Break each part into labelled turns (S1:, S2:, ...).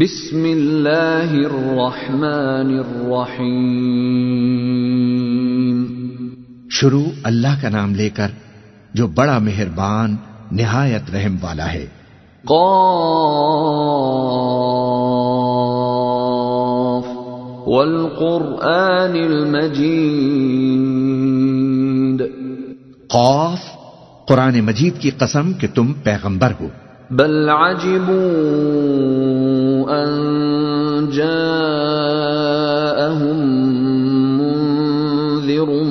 S1: بسم اللہ الرحمن الرحیم۔
S2: شروع اللہ کا نام لے کر جو بڑا مہربان نہایت رحم والا ہے۔
S1: قاف۔ والقرآن المجید۔
S2: قوف قرآن مجید کی قسم کہ تم پیغمبر ہو۔
S1: بل عجبوا ان جاءهم منذر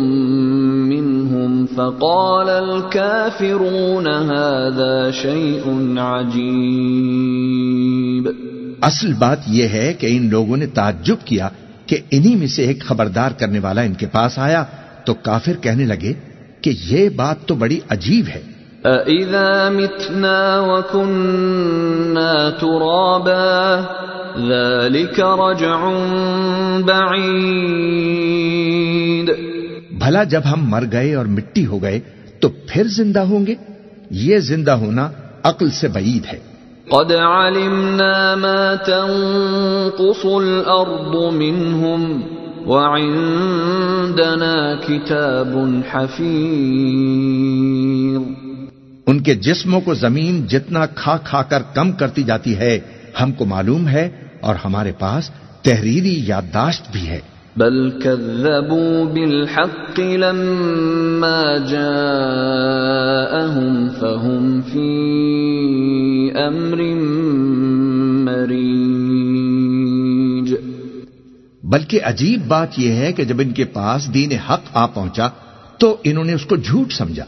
S1: منهم فقال الكافرون هذا شيء عجيب
S2: اصل بات یہ ہے کہ ان لوگوں نے تعجب کیا کہ انہی میں سے ایک خبردار کرنے والا ان کے پاس آیا تو کافر کہنے لگے کہ یہ بات تو بڑی عجیب ہے۔
S1: أَإِذَا مِتْنَا وَكُنَّا تُرَابًا ذَلِكَ رَجْعٌ بَعِيدٌ۔
S2: بھلا جب ہم مر گئے اور مٹی ہو گئے تو پھر زندہ ہوں گے؟ یہ زندہ ہونا عقل سے بعید ہے۔
S1: قد علمنا ما تنقص الأرض منهم وعندنا كتاب حفيظ۔
S2: ان کے جسموں کو زمین جتنا کھا کھا کر کم کرتی جاتی ہے ہم کو معلوم ہے اور ہمارے پاس تحریری یادداشت بھی ہے۔
S1: بل كذبوا بالحق لما جاءهم فهم في امر مريج
S2: بلکہ عجیب بات یہ ہے کہ جب ان کے پاس دین حق آ پہنچا تو انہوں نے اس کو جھوٹ سمجھا۔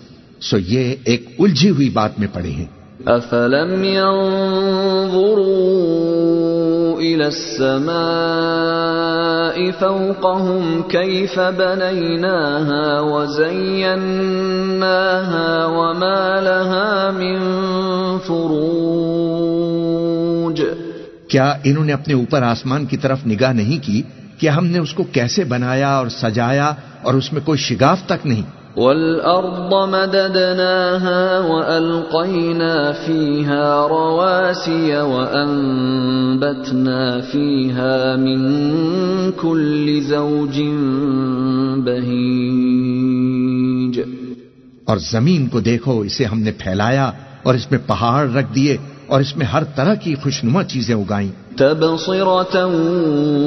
S2: سو یہ ایک الجھی ہوئی بات میں پڑے ہیں۔
S1: افلم ينظروا الى السماء فوقهم كيف بنيناها وزيناها وما لها من فروج۔
S2: کیا انہوں نے اپنے اوپر آسمان کی طرف نگاہ نہیں کی کہ ہم نے اس کو کیسے بنایا اور سجایا اور اس میں کوئی شگاف تک نہیں؟
S1: والارض مددناها والقينا فيها رواسي وانبتنا فيها من كل زوج بهيج.
S2: اور زمین کو دیکھو اسے ہم نے پھیلایا اور اس میں پہاڑ رکھ دیے اور اس میں ہر طرح کی خوشنما چیزیں اگائیں۔
S1: تبصرة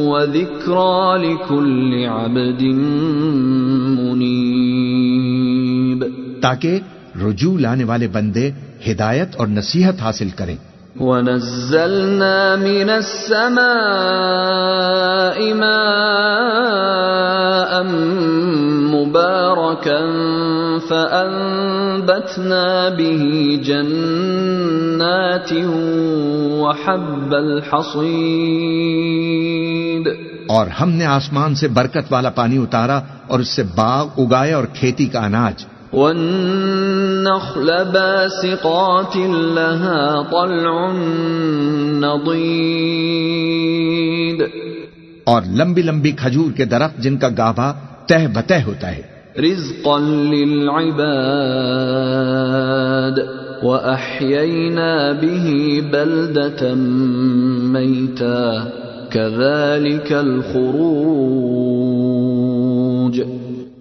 S1: وذكرى لكل عبد منيب
S2: تاکہ رجوع لانے والے بندے ہدایت اور نصیحت حاصل کریں۔
S1: ونزلنا من السماء ماء مباركا فأنبتنا به جنات وحب الحصيد۔
S2: اور ہم نے آسمان سے برکت والا پانی اتارا اور اس سے باغ اگائے اور کھیتی کا اناج۔
S1: والنخل باسقات لها طلع نضيد
S2: اور لمبی لمبی کھجور کے درخت جن کا گابھا تہ بتہ ہوتا ہے۔
S1: رزقا للعباد واحيينا به بلده ميتا كذلك الخروج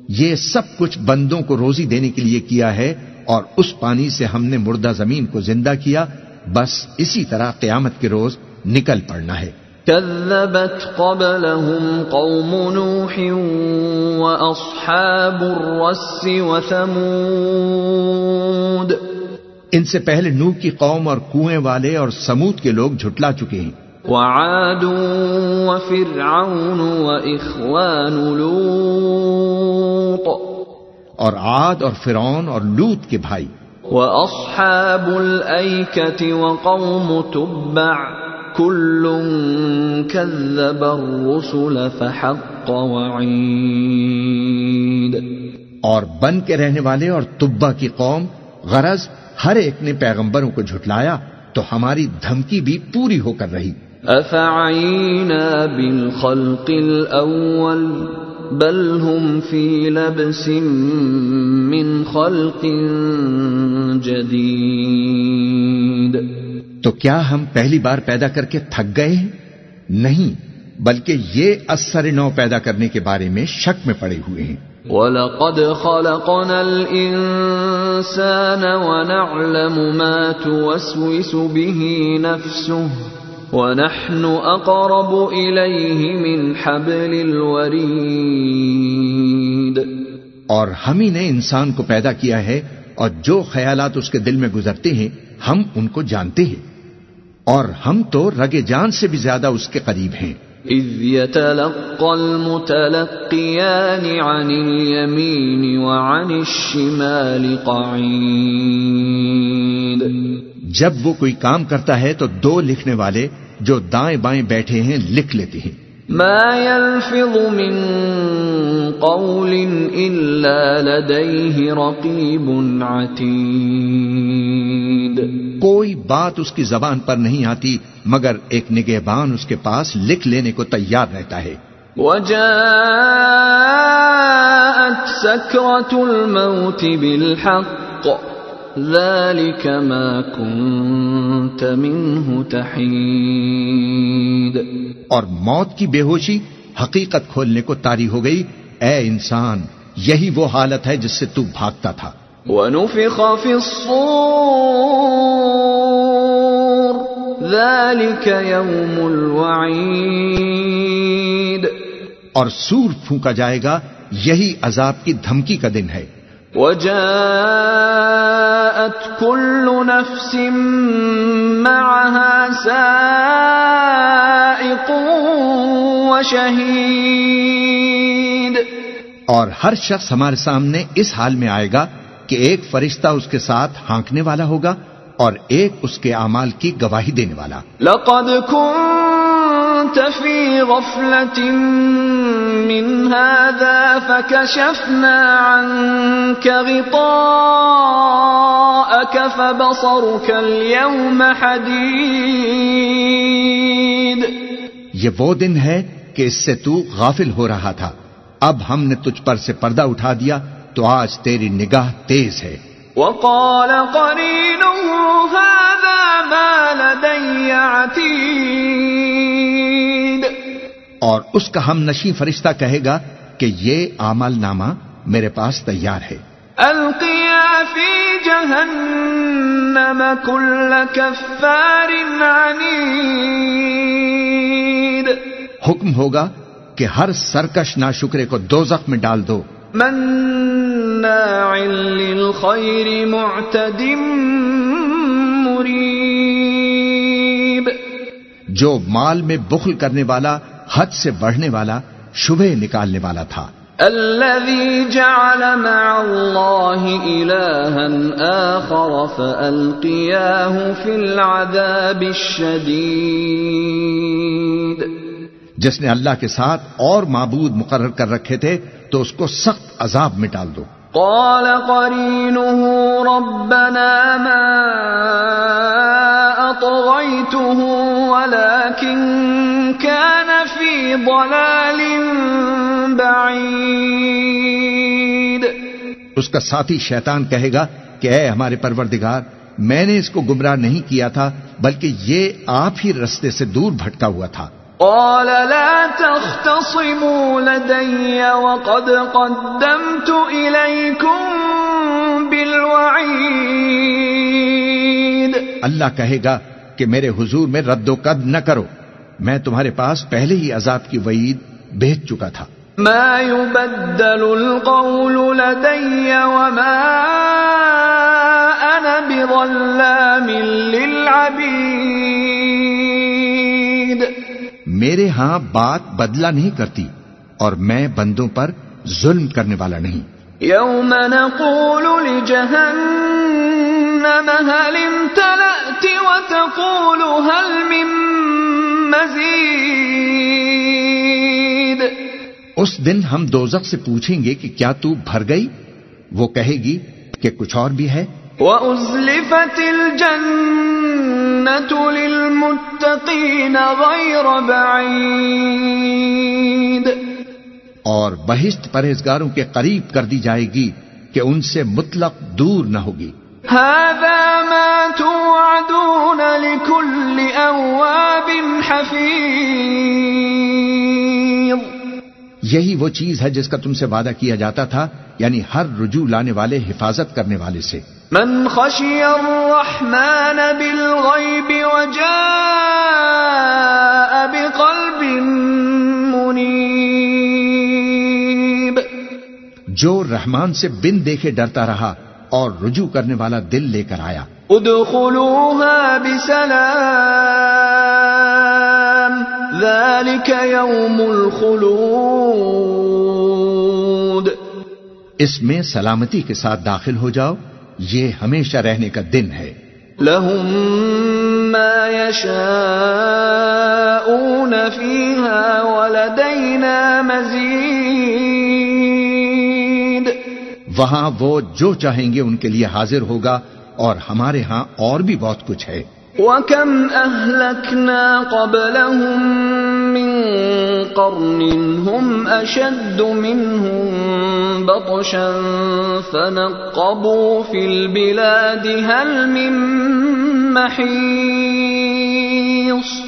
S2: یہ سب کچھ بندوں کو روزی دینے کے لیے کیا ہے اور اس پانی سے ہم نے مردہ زمین کو زندہ کیا بس اسی طرح قیامت کے روز نکل پڑنا ہے۔
S1: كذبت قبلهم قوم نوح واصحاب الرس وثمود۔
S2: ان سے پہلے نوح کی قوم اور کنویں والے اور سمود کے لوگ جھٹلا چکے ہیں۔
S1: وعاد وفرعون واخوان لوط
S2: اور عاد اور فرعون اور لوت کے بھائی
S1: واصحاب الایکه وقوم تبع كل كذب الرسل فحق وعید
S2: اور بن کے رہنے والے اور تبا کی قوم غرض ہر ایک نے پیغمبروں کو جھٹلایا تو ہماری دھمکی بھی پوری ہو کر رہی۔
S1: افعینا بالخلق الاول بل هم في لبس من خلق جديد
S2: تو کیا ہم پہلی بار پیدا کر کے تھک گئے ہیں؟ نہیں بلکہ یہ اثر نو پیدا کرنے کے بارے میں شک میں پڑے ہوئے ہیں۔
S1: وَلَقَدْ خَلَقْنَا الْإِنسَانَ وَنَعْلَمُ مَا تُوَسْوِسُ بِهِ نَفْسُهُ وَنَحْنُ أَقْرَبُ إِلَيْهِ مِنْ حَبْلِ الْوَرِيدِ۔
S2: اور ہم ہی نے انسان کو پیدا کیا ہے اور جو خیالات اس کے دل میں گزرتے ہیں ہم ان کو جانتے ہیں۔ اور ہم تو رگے جان سے بھی زیادہ اس کے قریب ہیں۔
S1: اذ يتلقى المتلقيان عن اليمين وعن الشمال قعيد
S2: جب وہ کوئی کام کرتا ہے تو دو لکھنے والے جو دائیں بائیں بیٹھے ہیں لکھ لیتے ہیں۔
S1: ما يلفظ من قول الا لديه رقيب عتيد۔
S2: کوئی بات اس کی زبان پر نہیں آتی مگر ایک نگہبان اس کے پاس لکھ لینے کو تیار رہتا ہے۔
S1: وجاءت سكرة الموت بالحق۔ ذلك ما كنت منه تحيد
S2: اور موت کی بے ہوشی حقیقت کھولنے کو تاری ہو گئی۔ اے انسان یہی وہ حالت ہے جس سے تو بھاگتا تھا۔
S1: ونفخ في الصور ذلك يوم الوعيد
S2: اور سور پھونکا جائے گا یہی عذاب کی دھمکی کا دن ہے۔
S1: وجاءت كل نفس معها سائق وشهيد.
S2: اور ہر شخص ہمارے سامنے اس حال میں آئے گا کہ ایک فرشتہ اس کے ساتھ ہانکنے والا ہوگا اور ایک اس کے اعمال کی گواہی دینے والا۔
S1: لقد كنت في غفلة من هذا فكشفنا عنك غطاءك فبصرك اليوم حديد.
S2: یہ وہ دن ہے کہ اس سے تو غافل ہو رہا تھا. اب ہم نے تجھ پر سے پردہ اٹھا دیا تو آج تیری نگاہ تیز ہے.
S1: وقال قرينه هذا ما لدي عتيد.
S2: اور اس کا ہم نشیں فرشتہ کہے گا کہ یہ عمل نامہ میرے پاس تیار ہے۔
S1: القيا في جهنم كل كفار عنيد.
S2: حکم ہوگا کہ ہر سرکش ناشکرے کو دوزخ میں ڈال دو۔
S1: مناع للخير معتد مريب.
S2: جو مال میں بخل کرنے والا حد سے بڑھنے والا شبہ نکالنے والا تھا۔
S1: الذي جعل مع الله إلها آخر فألقياه في العذاب الشديد.
S2: جس نے اللہ کے ساتھ اور معبود مقرر کر رکھے تھے تو اس کو سخت عذاب میں ڈال دو۔
S1: قال قرينه ربنا ما أطغيته ولكن كان في ضلال بعيد۔
S2: اس کا ساتھی شیطان کہے گا کہ اے ہمارے پروردگار میں نے اس کو گمراہ نہیں کیا تھا بلکہ یہ آپ ہی رستے سے دور بھٹکا ہوا تھا۔
S1: قال لا تختصموا لدي وقد قدمت إليكم بالوعيد۔
S2: اللہ کہے گا کہ میرے حضور میں رد و قد نہ کرو۔ میں تمہارے پاس پہلے ہی عذاب کی وعید بھیج چکا تھا۔
S1: ما يبدل القول لدي وما أنا بظلام للعبيد.
S2: میرے ہاں بات بدلا نہیں کرتی اور میں بندوں پر ظلم کرنے والا نہیں۔
S1: يوم نقول لجهنم هل امتلأت وتقول هل من مزيد
S2: اس دن ہم دوزخ سے پوچھیں گے کہ کیا تو بھر گئی؟ وہ کہے گی کہ کچھ اور بھی ہے۔
S1: وَأُزْلِفَتِ الْجَنَّةُ لِلْمُتَّقِينَ غَيْرَ بَعِيدٍ۔
S2: اور بہشت پرہیزگاروں کے قریب کر دی جائے گی کہ ان سے مطلق دور نہ ہوگی۔
S1: هذا ما توعدون لكل حفيظ.
S2: یہی وہ چیز ہے جس کا تم سے وعدہ کیا جاتا تھا یعنی ہر رجوع لانے والے حفاظت کرنے والے سے۔
S1: من خشي الرحمن بالغيب وجاء بقلب منيب
S2: جو رحمان سے بن دیکھے ڈرتا رہا اور رجوع کرنے والا دل لے کر آیا۔
S1: ادخلوها بسلام. ذلك يوم الخلود۔
S2: اس میں سلامتی کے ساتھ داخل ہو جاؤ یہ ہمیشہ رہنے کا دن ہے۔
S1: لهم ما يشاءون فيها ولدينا مزيد۔
S2: وہاں وہ جو چاہیں گے ان کے لیے حاضر ہوگا اور ہمارے ہاں اور بھی بہت کچھ ہے۔
S1: وكم أهلكنا قبلهم من قرن هم أشد منهم بطشا فنقبوا في البلاد هل من محيص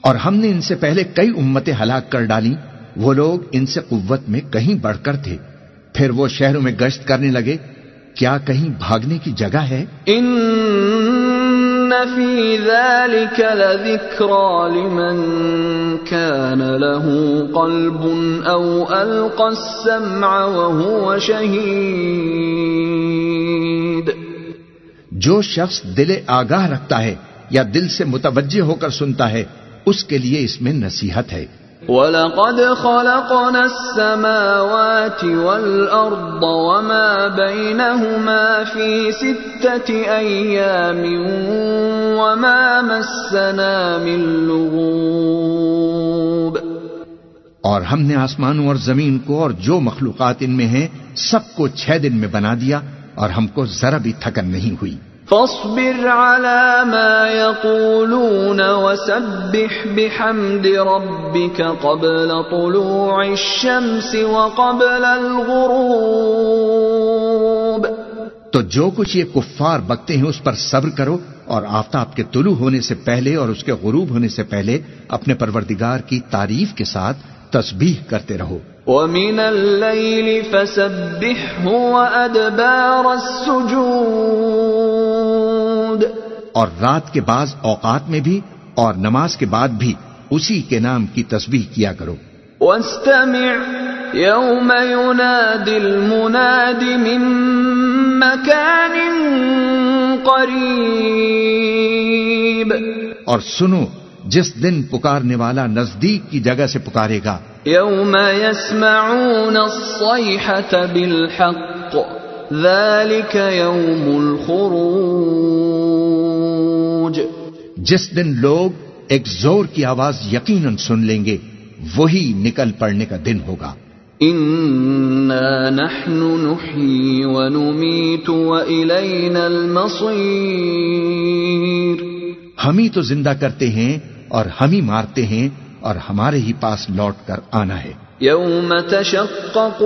S2: اور ہم نے ان سے پہلے کئی امتیں ہلاک کر ڈالی۔ وہ لوگ ان سے قوت میں کہیں بڑھ کر تھے۔ پھر وہ شہروں میں گشت کرنے لگے۔ کیا کہیں بھاگنے کی جگہ ہے؟
S1: إن في ذلك لذكرى لمن كان له قلب او القى السمع وهو شهید
S2: جو شخص دل آگاہ رکھتا ہے یا دل سے متوجہ ہو کر سنتا ہے، اس کے لیے اس میں نصیحت ہے۔
S1: وَلَقَدْ خَلَقْنَا السَّمَاوَاتِ وَالْأَرْضَ وَمَا بَيْنَهُمَا فِي سِتَّةِ أَيَّامٍ وَمَا مَسَّنَا مِن لُغُوبٍ
S2: اور ہم نے آسمانوں اور زمین کو اور جو مخلوقات ان میں ہیں، سب کو چھ دن میں بنا دیا اور ہم کو ذرا بھی تھکن نہیں ہوئی۔
S1: فاصبر على ما يقولون وسبح بحمد ربك قبل طلوع الشمس وقبل الغروب.
S2: تو جو کچھ یہ کفار بکتے ہیں اس پر صبر کرو اور آفتاب کے طلوع ہونے سے پہلے اور اس کے غروب ہونے سے پہلے اپنے پروردگار کی تعریف کے ساتھ تسبیح کرتے رہو۔
S1: ومن الليل فسبحه وأدبار السجود
S2: اور رات کے بعض اوقات میں بھی اور نماز کے بعد بھی اسی کے نام کی تسبیح کیا کرو۔
S1: واستمع يوم ينادي المناد من مكان قريب
S2: اور سنو جس دن پکارنے والا نزدیک کی جگہ سے پکارے گا۔
S1: يوم يسمعون الصيحة بالحق ذلك يوم الخروج۔
S2: جس دن لوگ ایک زور کی آواز یقیناً سن لیں گے وہی نکل پڑنے کا دن ہوگا۔
S1: نحن نحيي ونميت وإلينا المصير۔
S2: ہم ہی تو زندہ کرتے ہیں اور ہم ہی مارتے ہیں اور ہمارے ہی پاس لوٹ کر آنا ہے۔
S1: يوم تشقق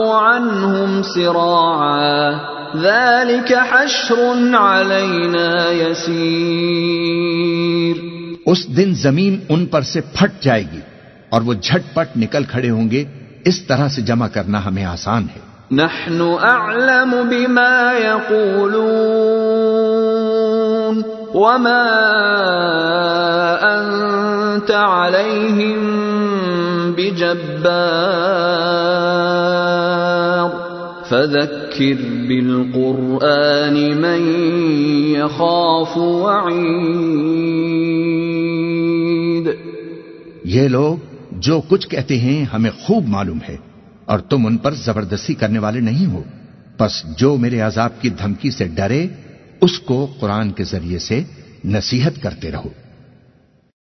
S1: عنهم سراعا۔ ذلك حشر علينا يسير
S2: اس دن زمین ان پر سے پھٹ جائے گی اور وہ جھٹ پٹ نکل کھڑے ہوں گے۔ اس طرح سے جمع کرنا ہمیں آسان ہے۔
S1: نحن أعلم بما يقولون وما أنت عليهم بجبار فذكر بالقرآن من يخاف وعيد
S2: یہ لوگ جو کچھ کہتے ہیں ہمیں خوب معلوم ہے اور تم ان پر زبردستی کرنے والے نہیں ہو۔ پس جو میرے عذاب کی دھمکی سے ڈرے، اس کو قرآن کے ذریعے سے نصیحت کرتے رہو۔